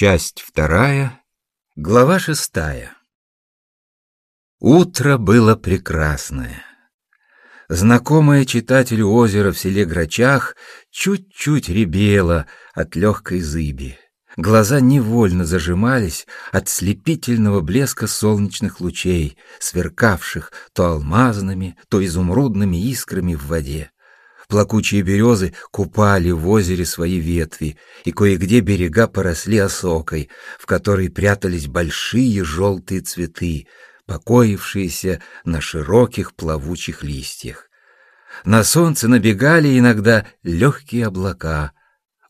Часть вторая, глава шестая. Утро было прекрасное. Знакомое читателю озеро в селе Грачах чуть-чуть ребело от легкой зыби. Глаза невольно зажимались от слепительного блеска солнечных лучей, сверкавших то алмазными, то изумрудными искрами в воде. Плакучие березы купали в озере свои ветви, и кое-где берега поросли осокой, в которой прятались большие желтые цветы, покоившиеся на широких плавучих листьях. На солнце набегали иногда легкие облака.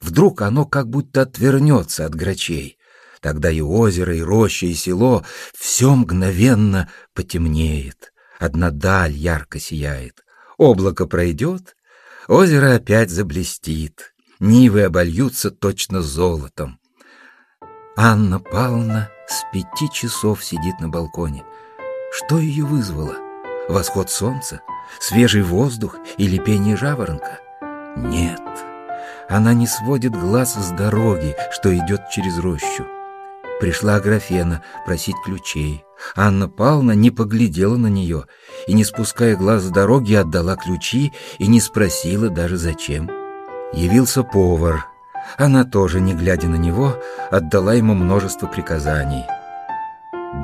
Вдруг оно как будто отвернется от грачей. Тогда и озеро, и роща, и село — все мгновенно потемнеет. Одна даль ярко сияет. Облако пройдет, Озеро опять заблестит, нивы обольются точно золотом. Анна Павловна с пяти часов сидит на балконе. Что ее вызвало? Восход солнца? Свежий воздух или пение жаворонка? Нет, она не сводит глаз с дороги, что идет через рощу. Пришла Аграфена просить ключей. Анна Павловна не поглядела на нее и, не спуская глаз с дороги, отдала ключи и не спросила даже зачем. Явился повар. Она тоже, не глядя на него, отдала ему множество приказаний.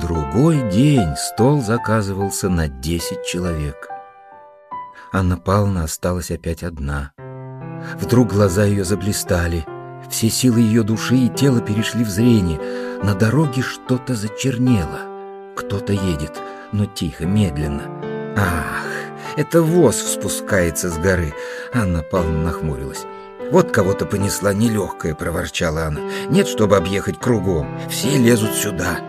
Другой день стол заказывался на десять человек. Анна Павловна осталась опять одна. Вдруг глаза ее заблистали — все силы ее души и тела перешли в зрение. На дороге что-то зачернело. Кто-то едет, но тихо, медленно. Ах, это воз спускается с горы. Анна Павловна нахмурилась. «Вот кого-то понесла нелегкая», — проворчала она. «Нет, чтобы объехать кругом. Все лезут сюда».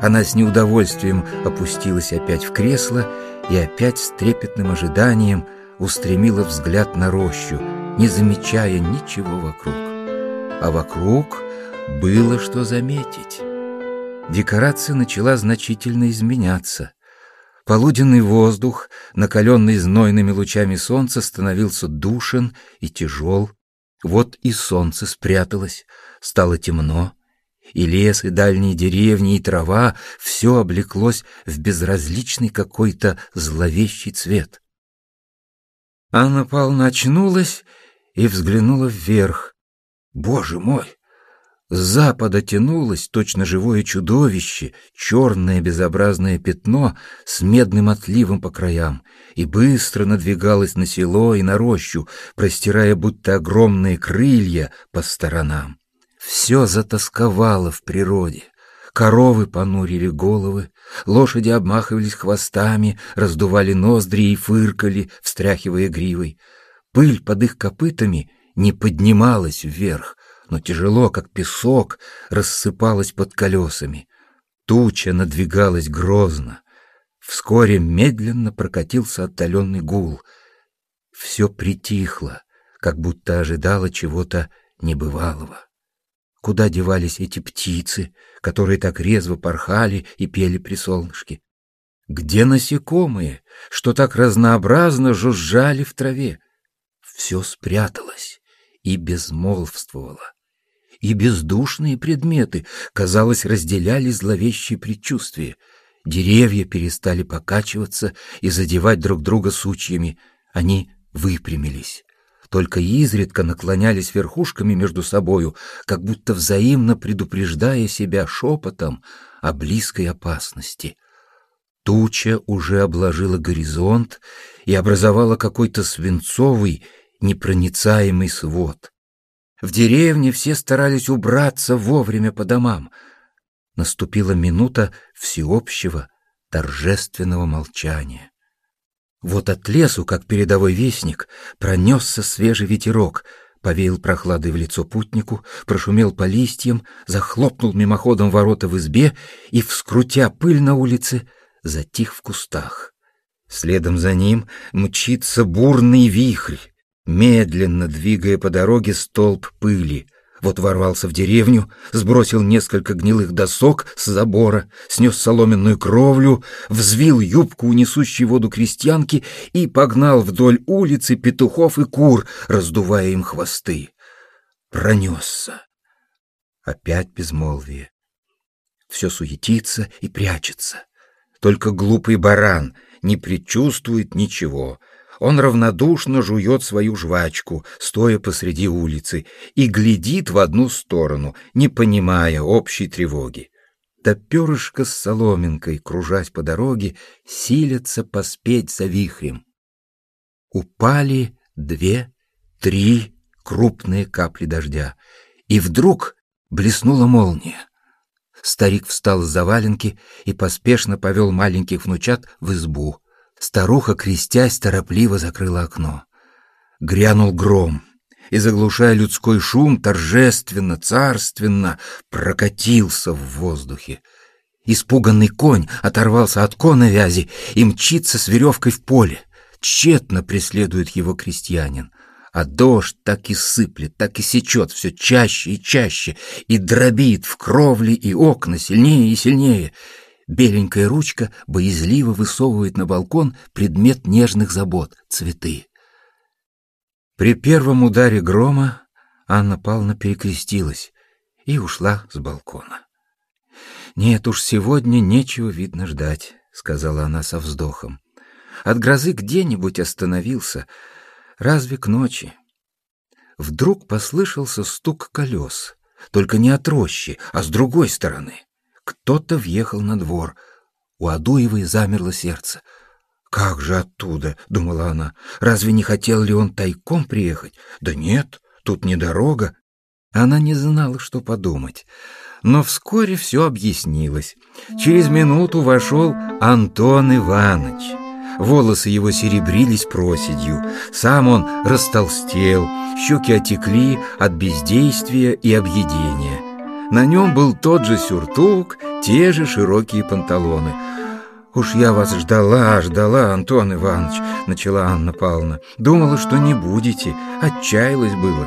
Она с неудовольствием опустилась опять в кресло и опять с трепетным ожиданием устремила взгляд на рощу, не замечая ничего вокруг а вокруг было что заметить. Декорация начала значительно изменяться. Полуденный воздух, накаленный знойными лучами солнца, становился душен и тяжел. Вот и солнце спряталось, стало темно, и лес, и дальние деревни, и трава — все облеклось в безразличный какой-то зловещий цвет. Анна Павловна очнулась и взглянула вверх. Боже мой! С запада тянулось точно живое чудовище, черное безобразное пятно с медным отливом по краям, и быстро надвигалось на село и на рощу, простирая будто огромные крылья по сторонам. Все затасковало в природе. Коровы понурили головы, лошади обмахивались хвостами, раздували ноздри и фыркали, встряхивая гривой. Пыль под их копытами — не поднималась вверх, но тяжело, как песок, рассыпалась под колесами. Туча надвигалась грозно. Вскоре медленно прокатился отдаленный гул. Все притихло, как будто ожидало чего-то небывалого. Куда девались эти птицы, которые так резво порхали и пели при солнышке? Где насекомые, что так разнообразно жужжали в траве? Все спряталось и безмолвствовала. И бездушные предметы, казалось, разделяли зловещие предчувствия. Деревья перестали покачиваться и задевать друг друга сучьями. Они выпрямились. Только изредка наклонялись верхушками между собою, как будто взаимно предупреждая себя шепотом о близкой опасности. Туча уже обложила горизонт и образовала какой-то свинцовый непроницаемый свод. В деревне все старались убраться вовремя по домам. Наступила минута всеобщего торжественного молчания. Вот от лесу, как передовой вестник, пронесся свежий ветерок, повеял прохладой в лицо путнику, прошумел по листьям, захлопнул мимоходом ворота в избе и, вскрутя пыль на улице, затих в кустах. Следом за ним мчится бурный вихрь, медленно двигая по дороге столб пыли. Вот ворвался в деревню, сбросил несколько гнилых досок с забора, снес соломенную кровлю, взвил юбку у несущей воду крестьянки и погнал вдоль улицы петухов и кур, раздувая им хвосты. Пронесся. Опять безмолвие. Все суетится и прячется. Только глупый баран не предчувствует ничего. Он равнодушно жует свою жвачку, стоя посреди улицы, и глядит в одну сторону, не понимая общей тревоги. Да перышко с соломинкой, кружась по дороге, силятся поспеть за вихрем. Упали две, три крупные капли дождя, и вдруг блеснула молния. Старик встал с заваленки и поспешно повел маленьких внучат в избу. Старуха, крестясь, торопливо закрыла окно. Грянул гром, и, заглушая людской шум, торжественно, царственно прокатился в воздухе. Испуганный конь оторвался от коновязи и мчится с веревкой в поле. Тщетно преследует его крестьянин. А дождь так и сыплет, так и сечет все чаще и чаще, и дробит в кровли и окна сильнее и сильнее. Беленькая ручка боязливо высовывает на балкон предмет нежных забот — цветы. При первом ударе грома Анна Павловна перекрестилась и ушла с балкона. «Нет уж, сегодня нечего, видно, ждать», — сказала она со вздохом. «От грозы где-нибудь остановился, Разве к ночи? Вдруг послышался стук колес, только не от рощи, а с другой стороны. Кто-то въехал на двор. У Адуевой замерло сердце. «Как же оттуда?» — думала она. «Разве не хотел ли он тайком приехать? Да нет, тут не дорога». Она не знала, что подумать. Но вскоре все объяснилось. Через минуту вошел Антон Иванович. Волосы его серебрились проседью, сам он растолстел, щеки отекли от бездействия и объедения. На нем был тот же сюртук, те же широкие панталоны. «Уж я вас ждала, ждала, Антон Иванович», — начала Анна Павловна. «Думала, что не будете, отчаялась было».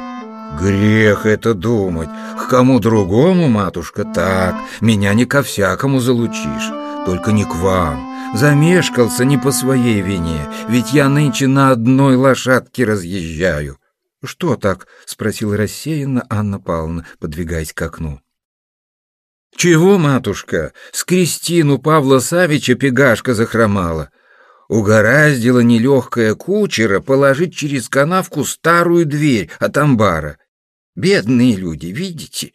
«Грех это думать. К кому другому, матушка, так. Меня не ко всякому залучишь, только не к вам. Замешкался не по своей вине, ведь я нынче на одной лошадке разъезжаю. — Что так? — спросила рассеянно Анна Павловна, подвигаясь к окну. — Чего, матушка? С Кристину Павла Савича пегашка захромала. Угораздила нелегкая кучера положить через канавку старую дверь от амбара. Бедные люди, видите?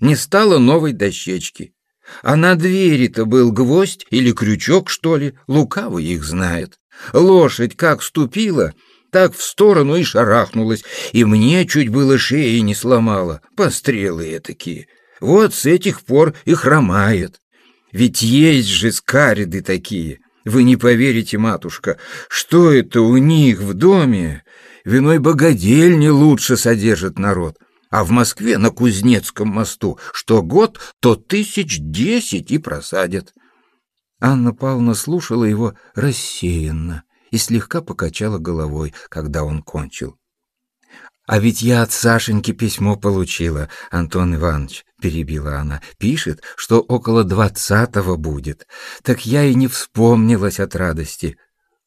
Не стало новой дощечки. А на двери-то был гвоздь или крючок, что ли, лукавый их знает. Лошадь как ступила, так в сторону и шарахнулась, и мне чуть было шеи не сломала, пострелы такие. Вот с этих пор и хромает. Ведь есть же скариды такие. Вы не поверите, матушка, что это у них в доме? Виной богадельни лучше содержит народ а в Москве на Кузнецком мосту что год, то тысяч десять и просадят. Анна Павловна слушала его рассеянно и слегка покачала головой, когда он кончил. «А ведь я от Сашеньки письмо получила, Антон Иванович», — перебила она. «Пишет, что около двадцатого будет. Так я и не вспомнилась от радости.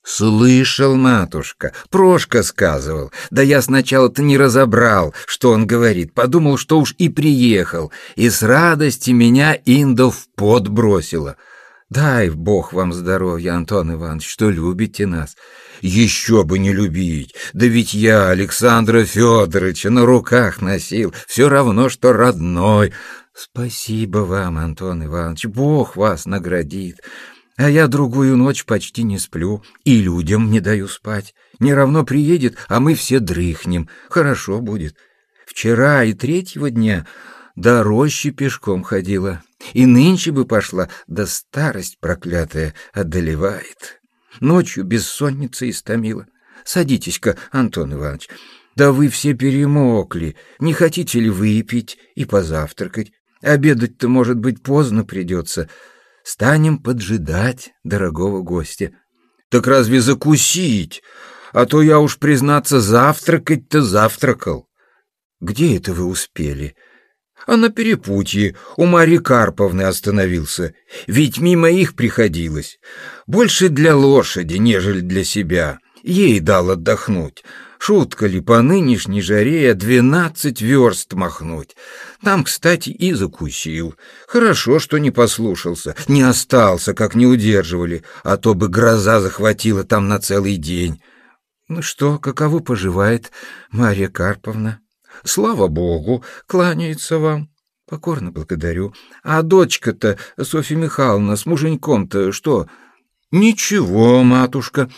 «Слышал, матушка, Прошка сказывал. Да я сначала-то не разобрал, что он говорит, подумал, что уж и приехал, и с радости меня Инда в пот бросила. Дай бог вам здоровья, Антон Иванович, что любите нас. Еще бы не любить, да ведь я Александра Федоровича на руках носил, все равно, что родной. Спасибо вам, Антон Иванович, бог вас наградит». А я другую ночь почти не сплю и людям не даю спать. Не равно приедет, а мы все дрыхнем. Хорошо будет. Вчера и третьего дня до рощи пешком ходила. И нынче бы пошла, да старость проклятая одолевает. Ночью бессонница истомила. Садитесь-ка, Антон Иванович. Да вы все перемокли. Не хотите ли выпить и позавтракать? Обедать-то, может быть, поздно придется. Станем поджидать дорогого гостя. Так разве закусить? А то я уж, признаться, завтракать-то завтракал. Где это вы успели? А на перепутье у Марьи Карповны остановился. Ведь мимо их приходилось. Больше для лошади, нежели для себя. ей дал отдохнуть. Шутка ли по нынешней жаре двенадцать верст махнуть? Там, кстати, и закусил. Хорошо, что не послушался, не остался, как не удерживали, а то бы гроза захватила там на целый день. Ну что, каково поживает Марья Карповна? Слава Богу, кланяется вам. Покорно благодарю. А дочка-то, Софья Михайловна, с муженьком-то что? Ничего, матушка.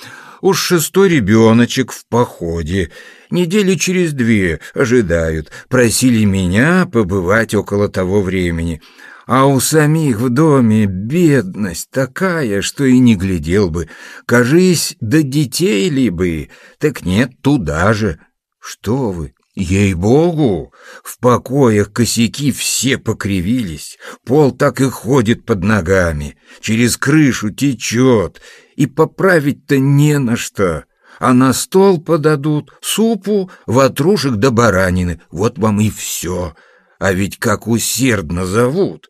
Уж шестой ребеночек в походе. Недели через две ожидают. Просили меня побывать около того времени. А у самих в доме бедность такая, что и не глядел бы. Кажись, до детей ли бы? Так нет, туда же. Что вы, Ей-богу, в покоях косяки все покривились, пол так и ходит под ногами, через крышу течет, и поправить-то не на что. А на стол подадут супу, ватрушек да баранины, вот вам и все. А ведь как усердно зовут.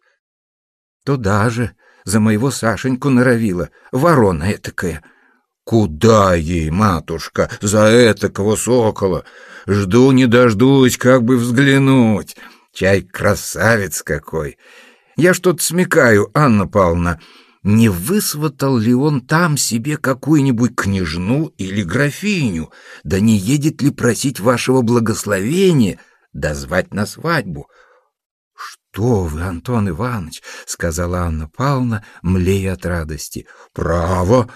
Туда же, за моего Сашеньку норовила, ворона этакая. Куда ей, матушка, за этакого сокола? Жду не дождусь, как бы взглянуть. Чай красавец какой. Я что-то смекаю, Анна Павловна. Не высватал ли он там себе какую-нибудь княжну или графиню? Да не едет ли просить вашего благословения, да звать на свадьбу? «Что вы, Антон Иванович!» — сказала Анна Павловна, млея от радости. «Право!»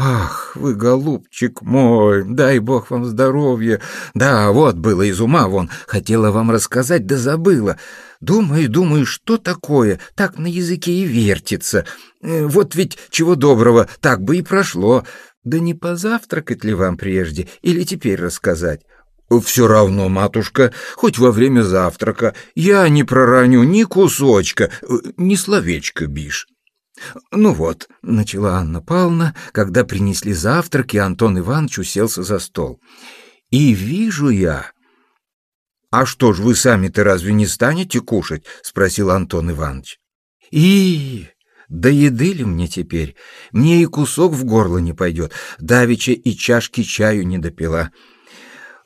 «Ах, вы, голубчик мой, дай бог вам здоровья! Да, вот было из ума вон, хотела вам рассказать, да забыла. Думаю, думаю, что такое, так на языке и вертится. Э, вот ведь чего доброго, так бы и прошло. Да не позавтракать ли вам прежде или теперь рассказать?» «Все равно, матушка, хоть во время завтрака, я не пророню ни кусочка, э, ни словечка, бишь». «Ну вот», — начала Анна Павловна, когда принесли завтрак, и Антон Иванович уселся за стол. «И вижу я...» «А что ж, вы сами-то разве не станете кушать?» — спросил Антон Иванович. «И... да еды ли мне теперь? Мне и кусок в горло не пойдет, давеча и чашки чаю не допила.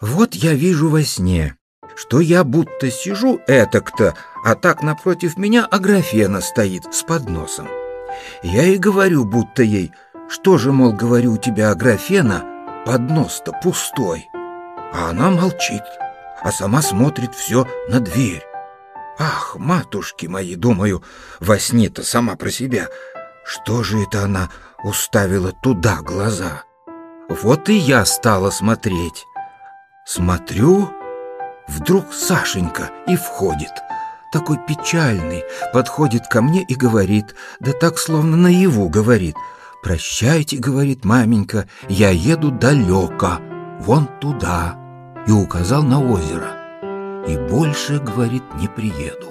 Вот я вижу во сне, что я будто сижу этак-то, а так напротив меня Аграфена стоит с подносом. Я и говорю, будто ей, что же, мол, говорю, у тебя Аграфена, поднос-то пустой. А она молчит, а сама смотрит все на дверь. Ах, матушки мои, думаю, во сне-то сама про себя. Что же это она уставила туда глаза? Вот и я стала смотреть. Смотрю, вдруг Сашенька и входит — такой печальный, подходит ко мне и говорит, да так словно наяву говорит. «Прощайте», — говорит маменька, — «я еду далеко, вон туда», и указал на озеро. И больше, говорит, не приеду.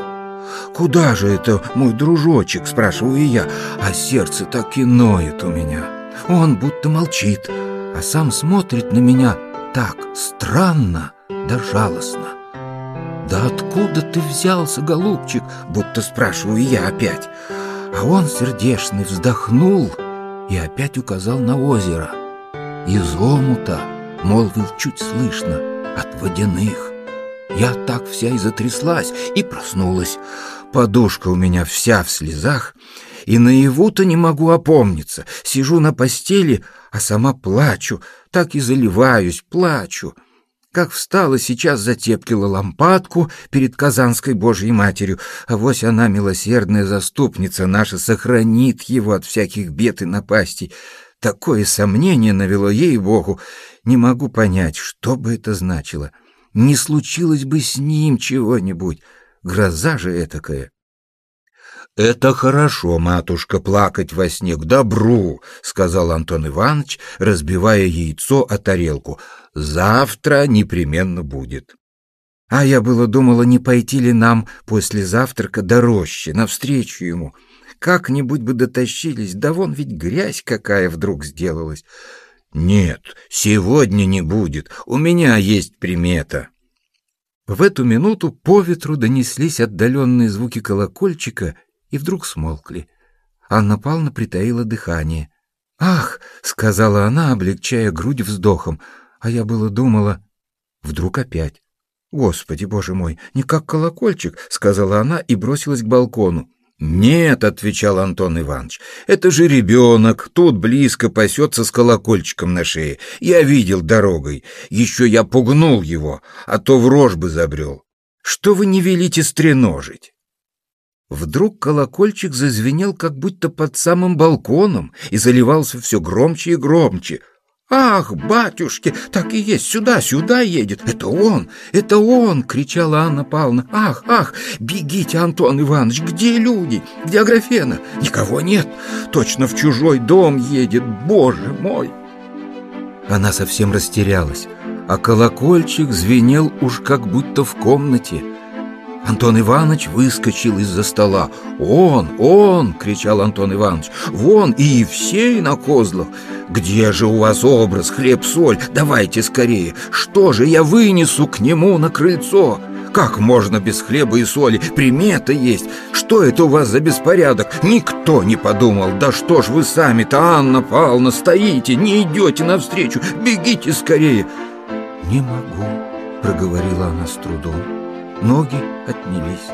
«Куда же это, мой дружочек?» — спрашиваю я, а сердце так и ноет у меня. Он будто молчит, а сам смотрит на меня так странно да жалостно. «Да откуда ты взялся, голубчик?» Будто спрашиваю я опять. А он сердечный вздохнул и опять указал на озеро. Из омута, молвил чуть слышно, от водяных. Я так вся и затряслась, и проснулась. Подушка у меня вся в слезах, и наяву-то не могу опомниться. Сижу на постели, а сама плачу, так и заливаюсь, плачу. Как встала, сейчас затеплила лампадку перед Казанской Божьей Матерью. а Авось она, милосердная заступница наша, сохранит его от всяких бед и напастей. Такое сомнение навело ей-богу. Не могу понять, что бы это значило. Не случилось бы с ним чего-нибудь. Гроза же этакая. «Это хорошо, матушка, плакать во сне к добру», — сказал Антон Иванович, разбивая яйцо о тарелку. «Завтра непременно будет». А я было думала, не пойти ли нам после завтрака до рощи, навстречу ему. Как-нибудь бы дотащились, да вон ведь грязь какая вдруг сделалась. «Нет, сегодня не будет, у меня есть примета». В эту минуту по ветру донеслись отдаленные звуки колокольчика, и вдруг смолкли. Анна Павловна притаила дыхание. «Ах!» — сказала она, облегчая грудь вздохом. А я было думала... Вдруг опять. «Господи, боже мой, не как колокольчик!» — сказала она и бросилась к балкону. «Нет», — отвечал Антон Иванович, — «это же ребенок, тут близко пасется с колокольчиком на шее. Я видел дорогой, еще я пугнул его, а то в рожь бы забрел. Что вы не велите стреножить?» Вдруг колокольчик зазвенел, как будто под самым балконом, и заливался все громче и громче. «Ах, батюшки, так и есть, сюда, сюда едет! Это он, это он!» — кричала Анна Павловна. «Ах, ах, бегите, Антон Иванович, где люди? Где Аграфена? Никого нет, точно в чужой дом едет, боже мой!» Она совсем растерялась, а колокольчик звенел уж как будто в комнате — Антон Иванович выскочил из-за стола. «Он! Он!» — кричал Антон Иванович. «Вон и Евсей на козлах! Где же у вас образ, хлеб-соль? Давайте скорее! Что же я вынесу к нему на крыльцо?» Как можно без хлеба и соли? Примета есть. Что это у вас за беспорядок? Никто не подумал. Да что ж вы сами-то, Анна Павловна, стоите, не идете навстречу. Бегите скорее. Не могу, проговорила она с трудом ноги отнялись.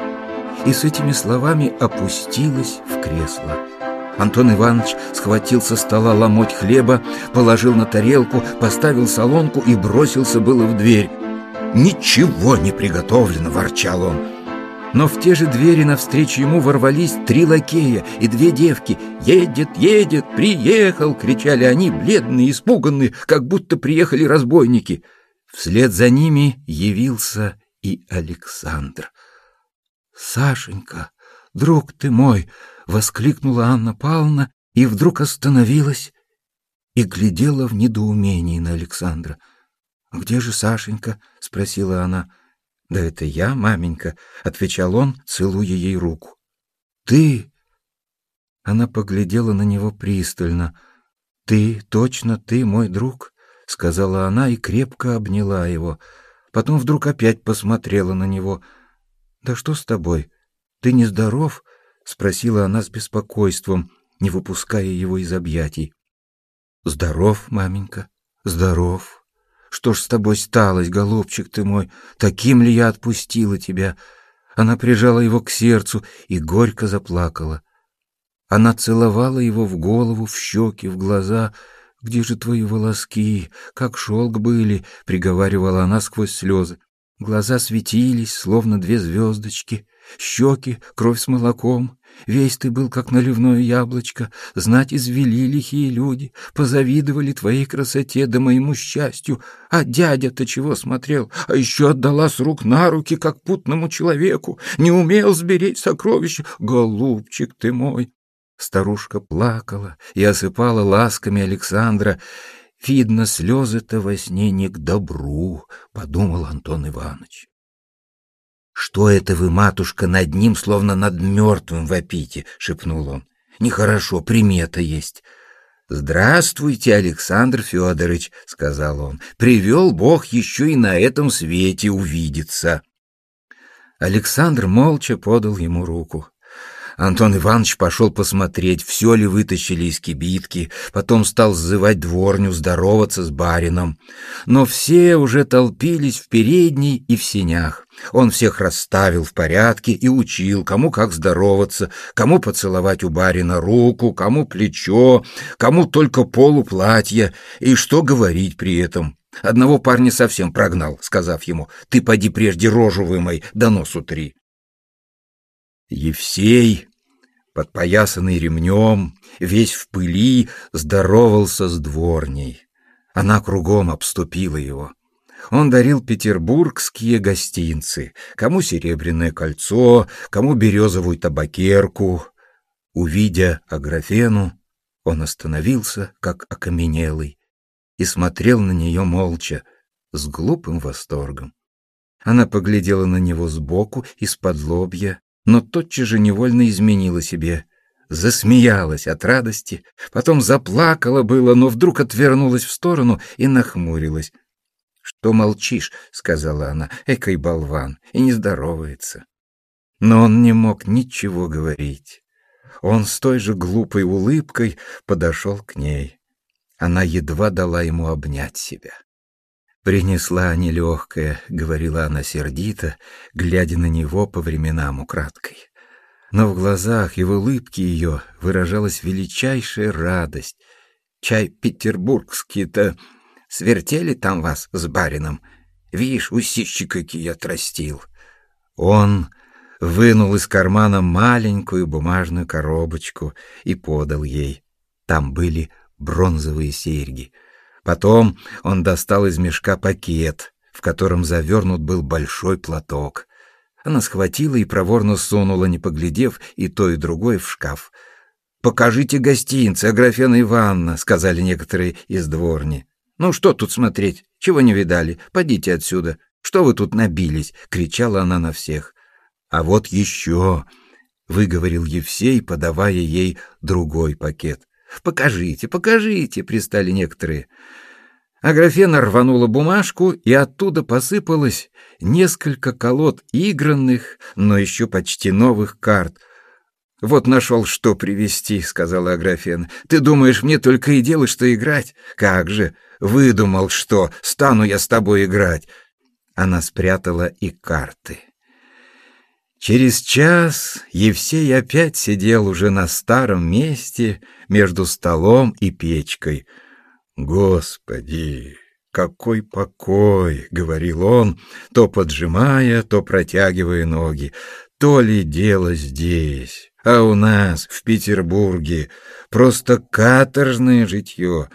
И с этими словами опустилась в кресло. Антон Иванович схватил со стола ломоть хлеба, положил на тарелку, поставил солонку и бросился было в дверь. «Ничего не приготовлено!» – ворчал он. Но в те же двери навстречу ему ворвались три лакея и две девки. «Едет, едет, приехал!» — кричали они, бледные, испуганные, как будто приехали разбойники. Вслед за ними явился и Александр. «Сашенька, друг ты мой!» — воскликнула Анна Павловна и вдруг остановилась и глядела в недоумении на Александра. «Где же Сашенька?» — спросила она. «Да это я, маменька», — отвечал он, целуя ей руку. «Ты?» Она поглядела на него пристально. «Ты, точно ты, мой друг?» — сказала она и крепко обняла его. Потом вдруг опять посмотрела на него. «Да что с тобой? Ты нездоров?» — спросила она с беспокойством, не выпуская его из объятий. «Здоров, маменька, здоров. Что ж с тобой сталось, голубчик ты мой? Таким ли я отпустила тебя?» Она прижала его к сердцу и горько заплакала. Она целовала его в голову, в щеки, в глаза — где же твои волоски, как шелк были?» — приговаривала она сквозь слезы. Глаза светились, словно две звездочки, щеки — кровь с молоком. Весь ты был, как наливное яблочко, знать извели лихие люди, позавидовали твоей красоте да моему счастью. А дядя-то чего смотрел, а еще отдала с рук на руки, как путному человеку, не умел сберечь сокровища. Голубчик ты мой, Старушка плакала и осыпала ласками Александра. «Видно, слезы-то во сне не к добру», — подумал Антон Иванович. «Что это вы, матушка, над ним, словно над мертвым вопите?» — шепнул он. «Нехорошо, примета есть». «Здравствуйте, Александр Федорович», — сказал он. «Привел Бог еще и на этом свете увидеться». Александр молча подал ему руку. Антон Иванович пошел посмотреть, все ли вытащили из кибитки, потом стал сзывать дворню, здороваться с барином. Но все уже толпились в передней и в сенях. Он всех расставил в порядке и учил, кому как здороваться, кому поцеловать у барина руку, кому плечо, кому только полу платья, и что говорить при этом. Одного парня совсем прогнал, сказав ему, «Ты поди прежде рожу вымой, да носу три». Евсей, подпоясанный ремнем, весь в пыли, здоровался с дворней. Она кругом обступила его. Он дарил петербургские гостинцы, кому серебряное кольцо, кому березовую табакерку. Увидя Аграфену, он остановился, как окаменелый, и смотрел на нее молча, с глупым восторгом. Она поглядела на него сбоку, из-под лобья, но тотчас же невольно изменила себе. Засмеялась от радости, потом заплакала было, но вдруг отвернулась в сторону и нахмурилась. «Что молчишь?» — сказала она. «Экой болван!» и не здоровается. Но он не мог ничего говорить. Он с той же глупой улыбкой подошел к ней. Она едва дала ему обнять себя. «Принесла нелегкая», — говорила она сердито, глядя на него по временам украдкой. Но в глазах и в улыбке ее выражалась величайшая радость. «Чай петербургский-то свертели там вас с барином? Вишь, усищи какие отрастил». Он вынул из кармана маленькую бумажную коробочку и подал ей. Там были бронзовые серьги — Потом он достал из мешка пакет, в котором завернут был большой платок. Она схватила и проворно сунула, не поглядев, и то, и другое в шкаф. «Покажите гостинцы, Аграфена Ивановна», — сказали некоторые из дворни. «Ну что тут смотреть? Чего не видали? Подите отсюда. Что вы тут набились?» — кричала она на всех. «А вот еще», — выговорил Евсей, подавая ей другой пакет. «Покажите, покажите!» — пристали некоторые. Аграфена рванула бумажку, и оттуда посыпалось несколько колод игранных, но еще почти новых карт. «Вот нашел, что привезти», — сказала Аграфена. «Ты думаешь, мне только и делать, что играть? Как же! Выдумал, что стану я с тобой играть!» Она спрятала и карты. Через час Евсей опять сидел уже на старом месте между столом и печкой. «Господи, какой покой!» — говорил он, то поджимая, то протягивая ноги. «То ли дело здесь, а у нас, в Петербурге, просто каторжное житье.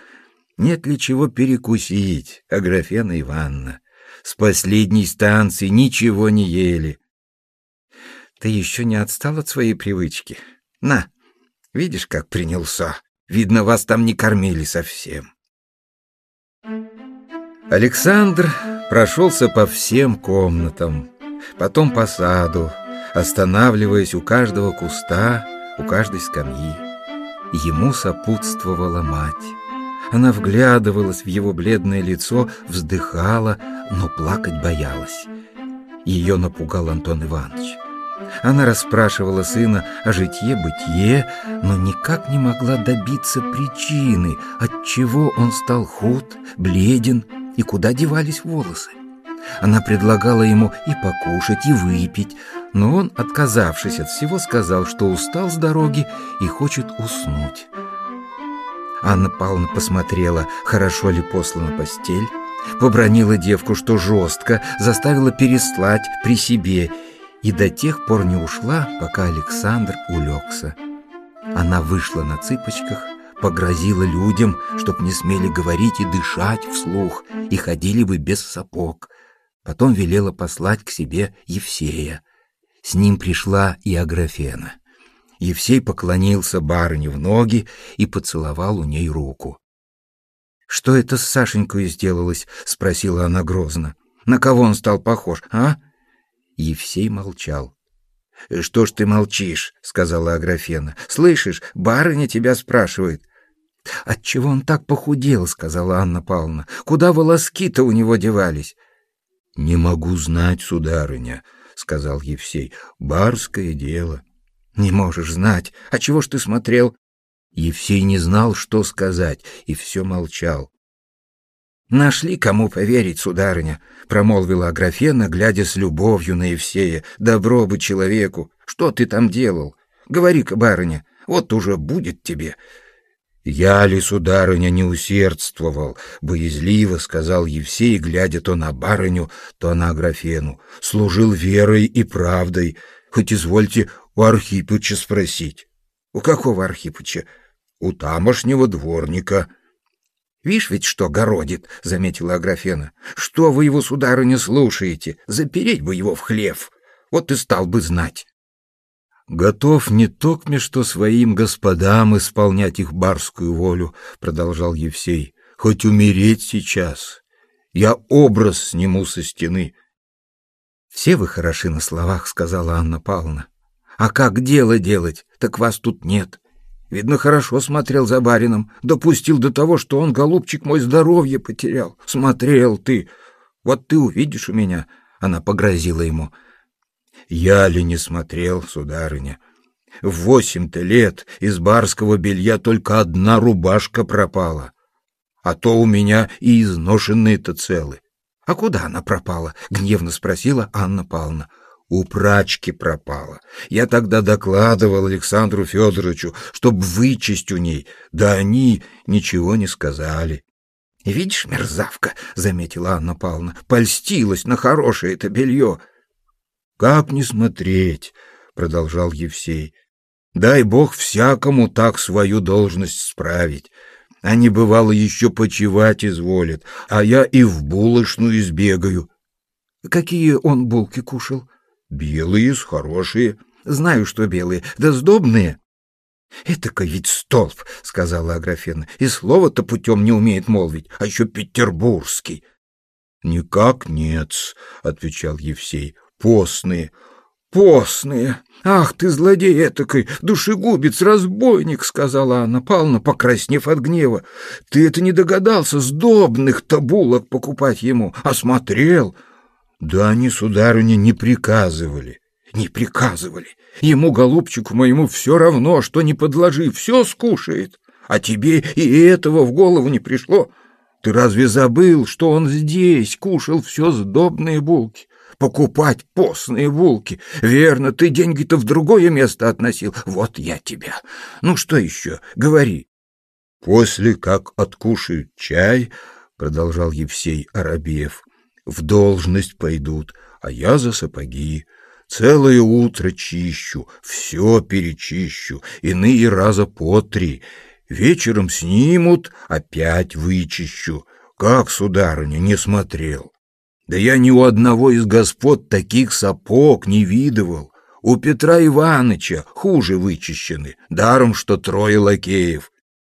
Нет ли чего перекусить, Аграфена Ивановна? С последней станции ничего не ели. Ты еще не отстал от своей привычки? На, видишь, как принялся. Видно, вас там не кормили совсем. Александр прошелся по всем комнатам, потом по саду, останавливаясь у каждого куста, у каждой скамьи. Ему сопутствовала мать. Она вглядывалась в его бледное лицо, вздыхала, но плакать боялась. Ее напугал Антон Иванович. Она расспрашивала сына о житье-бытие, но никак не могла добиться причины, от чего он стал худ, бледен и куда девались волосы. Она предлагала ему и покушать, и выпить, но он, отказавшись от всего, сказал, что устал с дороги и хочет уснуть. Анна Павловна посмотрела, хорошо ли послана постель, побронила девку, что жестко, заставила переслать при себе и до тех пор не ушла, пока Александр улегся. Она вышла на цыпочках, погрозила людям, чтоб не смели говорить и дышать вслух, и ходили бы без сапог. Потом велела послать к себе Евсея. С ним пришла и Аграфена. Евсей поклонился барыне в ноги и поцеловал у ней руку. «Что это с Сашенькой сделалось?» — спросила она грозно. «На кого он стал похож, а?» Евсей молчал. «Что ж ты молчишь?» — сказала Аграфена. «Слышишь, барыня тебя спрашивает». «Отчего он так похудел?» — сказала Анна Павловна. «Куда волоски-то у него девались?» «Не могу знать, сударыня», — сказал Евсей. «Барское дело». «Не можешь знать. А чего ж ты смотрел?» Евсей не знал, что сказать, и все молчал. «Нашли, кому поверить, сударыня», — промолвила Аграфена, глядя с любовью на Евсея. «Добро бы человеку! Что ты там делал? Говори-ка, барыня, вот уже будет тебе». «Я ли, сударыня, не усердствовал?» — боязливо сказал Евсей, глядя то на барыню, то на Аграфену. «Служил верой и правдой. Хоть извольте у Архипыча спросить». «У какого Архипыча?» «У тамошнего дворника». «Вишь ведь, что городит», — заметила Аграфена. «Что вы его, сударыня, слушаете? Запереть бы его в хлев. Вот и стал бы знать». «Готов не токме что своим господам исполнять их барскую волю», — продолжал Евсей, — «хоть умереть сейчас. Я образ сниму со стены». «Все вы хороши на словах», — сказала Анна Павловна. «А как дело делать, так вас тут нет. Видно, хорошо смотрел за барином. Допустил до того, что он, голубчик мой, здоровье потерял. Смотрел ты. Вот ты увидишь у меня. Она погрозила ему. Я ли не смотрел, сударыня? В восемь-то лет из барского белья только одна рубашка пропала. А то у меня и изношенные-то целы. — А куда она пропала? — гневно спросила Анна Павловна. — У прачки пропала. Я тогда докладывал Александру Федоровичу, чтоб вычесть у ней, да они ничего не сказали. — Видишь, мерзавка, — заметила Анна Павловна, — польстилась на хорошее это белье. — Как не смотреть, — продолжал Евсей. Дай бог всякому так свою должность справить. Они, бывало, еще почевать изволят, а я и в булочную избегаю. Какие он булки кушал? Белые, хорошие. Знаю, что белые, да сдобные. «Это-ка ведь столб», — сказала Аграфена, — «и слово-то путем не умеет молвить, а еще петербургский». «Никак нет», — отвечал Евсей, — «постные». «Постные! Ах ты, злодей этакой, душегубец, разбойник!» — сказала Анна Павловна, покраснев от гнева. «Ты это не догадался сдобных табулок покупать ему, а смотрел?» «Да они, сударыня, не приказывали». «Не приказывали. Ему, голубчику моему, все равно, что не подложи, все скушает. А тебе и этого в голову не пришло. Ты разве забыл, что он здесь кушал все сдобные булки?» покупать постные булки. Верно, ты деньги-то в другое место относил. Вот я тебя. Ну что еще? Говори. После как откушают чай, продолжал Евсей Арабеев, в должность пойдут, а я за сапоги. Целое утро чищу, все перечищу, иные раза по три. Вечером снимут, опять вычищу. Как, сударыня, не смотрел. Да я ни у одного из господ таких сапог не видывал. У Петра Иваныча хуже вычищены, даром, что трое лакеев.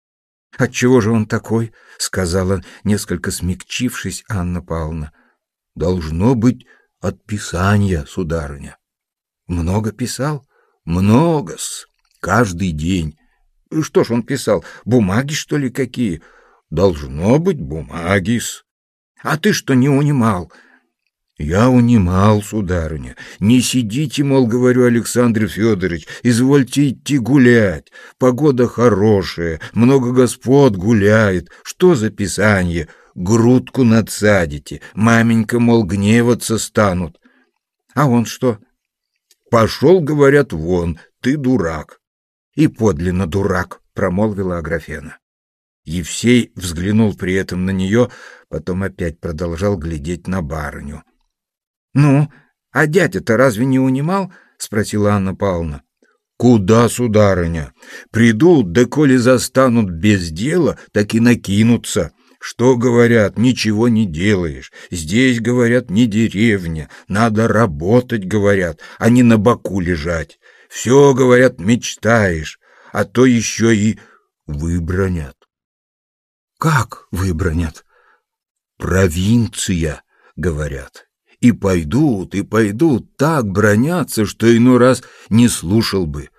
— Отчего же он такой? — сказала, несколько смягчившись, Анна Павловна. — Должно быть от писания, сударыня. — Много писал? — Много-с. Каждый день. — Что ж он писал? Бумаги, что ли, какие? — Должно быть бумаги-с. — А ты что не унимал? — я унимал, сударыня. Не сидите, мол, говорю, Александр Федорович, извольте идти гулять. Погода хорошая, много господ гуляет. Что за писание? Грудку надсадите. Маменька, мол, гневаться станут. А он что? Пошел, говорят, вон, ты дурак. И подлинно дурак, промолвила Аграфена. Евсей взглянул при этом на нее, потом опять продолжал глядеть на барыню. «Ну, а дядя-то разве не унимал?» — спросила Анна Павловна. «Куда, сударыня? Придут, да коли застанут без дела, так и накинутся. Что говорят, ничего не делаешь. Здесь, говорят, не деревня, надо работать, говорят, а не на боку лежать. Все, говорят, мечтаешь, а то еще и выбронят». «Как выбронят?» «Провинция», говорят. И пойдут, и пойдут так бронятся, что иной раз не слушал бы.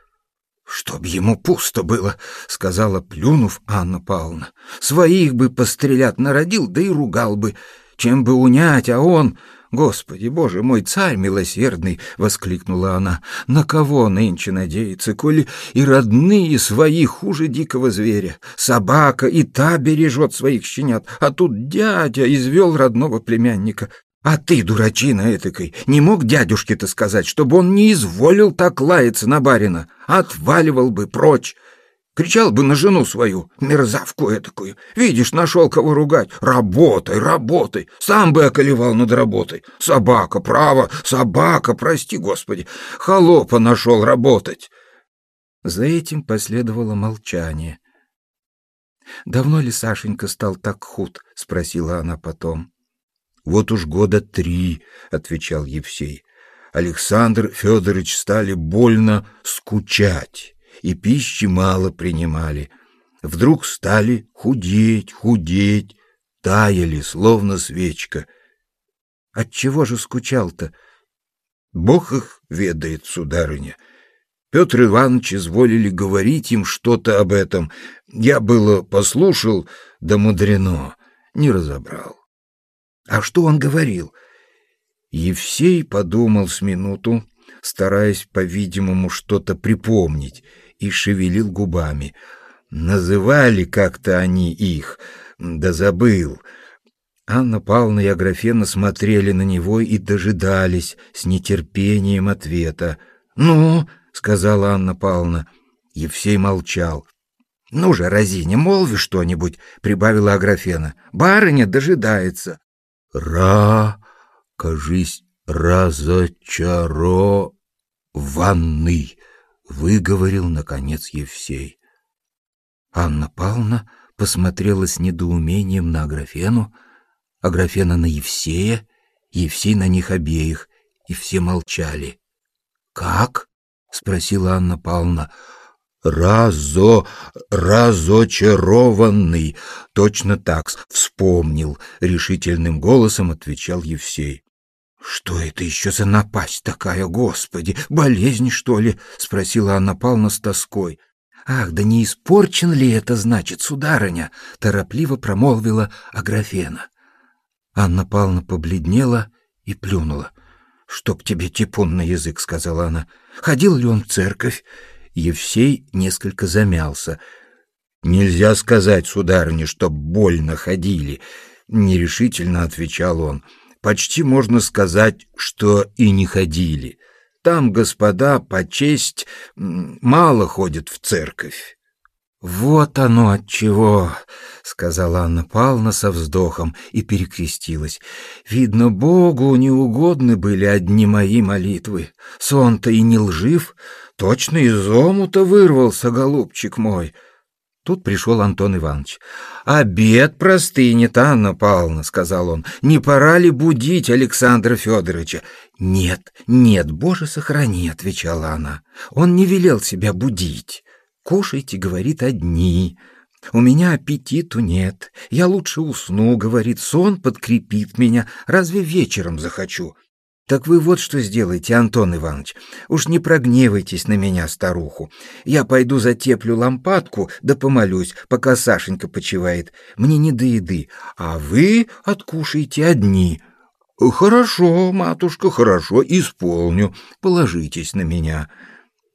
«Чтоб ему пусто было», — сказала, плюнув Анна Павловна. «Своих бы пострелят народил, да и ругал бы. Чем бы унять, а он...» «Господи, Боже мой, царь милосердный!» — воскликнула она. «На кого нынче надеяться, коли и родные свои хуже дикого зверя? Собака и та бережет своих щенят, а тут дядя извел родного племянника. А ты, дурачина этакой, не мог дядюшке-то сказать, чтобы он не изволил так лаяться на барина, отваливал бы прочь? Кричал бы на жену свою, мерзавку этакую. Видишь, нашел кого ругать. Работай, работай. Сам бы околевал над работой. Собака, право, собака, прости, Господи. Холопа нашел работать. За этим последовало молчание. «Давно ли Сашенька стал так худ?» — спросила она потом. Вот уж года три, — отвечал Евсей. Александр Федорович стали больно скучать, и пищи мало принимали. Вдруг стали худеть, худеть, таяли, словно свечка. Отчего же скучал-то? Бог их ведает, сударыня. Петр Иванович изволили говорить им что-то об этом. Я было послушал, да мудрено, не разобрал. А что он говорил? Евсей подумал с минуту, стараясь, по-видимому, что-то припомнить, и шевелил губами. Называли как-то они их, да забыл. Анна Павловна и Аграфена смотрели на него и дожидались с нетерпением ответа. «Ну?» — сказала Анна Павловна. Евсей молчал. «Ну же, Розине, молви что-нибудь», — прибавила Аграфена. «Барыня дожидается». «Ра, кажись, разочарованный», — выговорил, наконец, Евсей. Анна Павловна посмотрела с недоумением на Аграфену, Аграфена на Евсея, Евсей на них обеих, и все молчали. «Как?» — спросила Анна Павловна. «Разо... разочарованный!» «Точно так, вспомнил!» — решительным голосом отвечал Евсей. «Что это еще за напасть такая, Господи? Болезнь, что ли?» — спросила Анна Павловна с тоской. «Ах, да не испорчен ли это, значит, сударыня?» — торопливо промолвила Аграфена. Анна Павловна побледнела и плюнула. «Чтоб тебе типун на язык», — сказала она. «Ходил ли он в церковь?» Евсей несколько замялся. «Нельзя сказать, сударыня, чтоб больно ходили», — нерешительно отвечал он. «Почти можно сказать, что и не ходили. Там господа по честь мало ходят в церковь». «Вот оно от чего!» — сказала Анна Павловна со вздохом и перекрестилась. «Видно, Богу не угодны были одни мои молитвы. Сон-то и не лжив, точно из омута вырвался, голубчик мой». Тут пришел Антон Иванович. «Обед простынет, Анна Павловна», — сказал он. «Не пора ли будить Александра Федоровича?» «Нет, нет, Боже, сохрани», — отвечала она. «Он не велел себя будить». Кушайте, говорит, одни. У меня аппетиту нет. Я лучше усну, говорит, сон подкрепит меня. Разве вечером захочу? Так вы вот что сделайте, Антон Иванович. Уж не прогневайтесь на меня, старуху. Я пойду затеплю лампадку, да помолюсь, пока Сашенька почивает. Мне не до еды, а вы откушайте одни. Хорошо, матушка, хорошо, исполню. Положитесь на меня.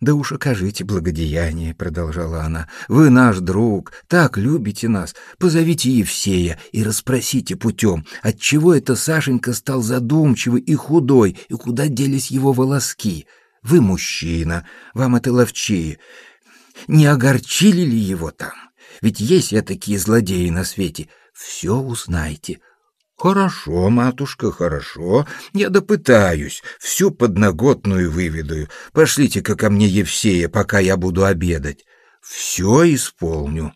«Да уж окажите благодеяние», — продолжала она. «Вы наш друг, так любите нас. Позовите Евсея и расспросите путем, отчего это Сашенька стал задумчивый и худой, и куда делись его волоски. Вы мужчина, вам это ловчее. Не огорчили ли его там? Ведь есть я такие злодеи на свете. Все узнайте, «Хорошо, матушка, хорошо. Я допытаюсь, всю подноготную выведаю. Пошлите-ка ко мне Евсея, пока я буду обедать. Все исполню».